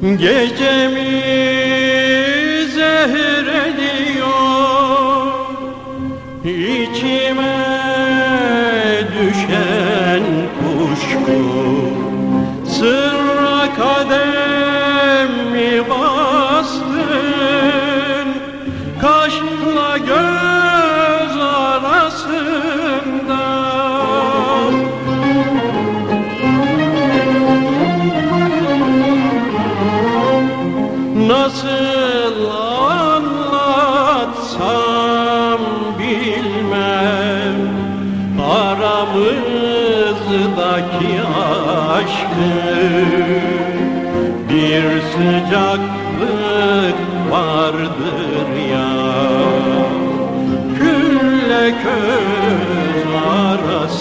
Gecemi zehir ediyor içime düşen kuşku. Sırra kademi bastın Kaşla göz arasında anlatsam bilmem. Aramızdaki aşkı Bir sıcaklık vardır ya. Külle köz arasında.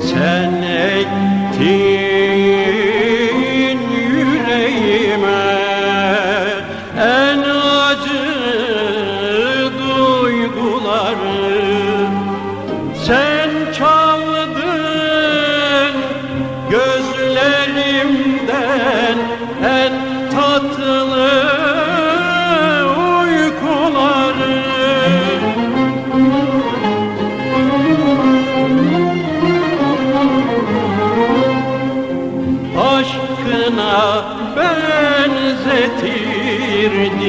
Sen ektin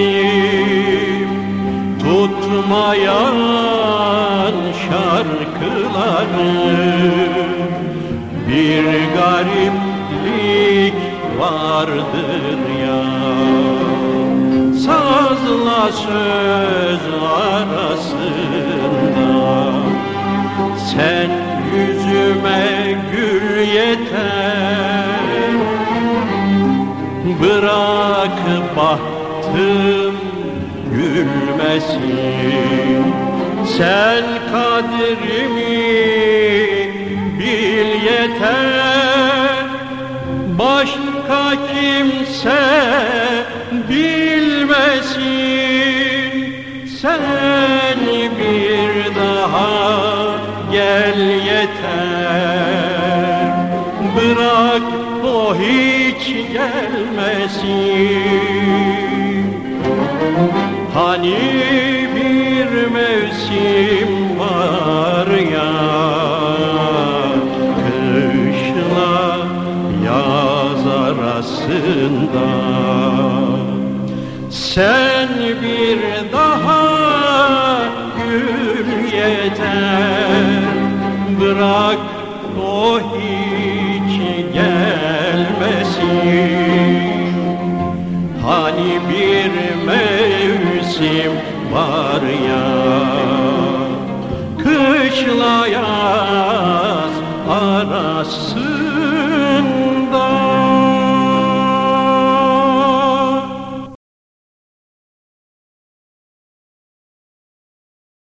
benzetirdim Tutmayan şarkıları. Bir gariplik vardır ya. Sazla söz arasında sen yüzüme gül yeter. Bırak bahtım gülmesin. Sen kadrimi bil yeter. Başka kimse bilmesin. Sen bir daha gel yeter. Bırak o hiç gelmesin Hani bir mevsim var ya Kışla yaz arasında. Sen bir daha gül yeter Bırak o hiç gelmesin. Hani bir ya Kışla yaz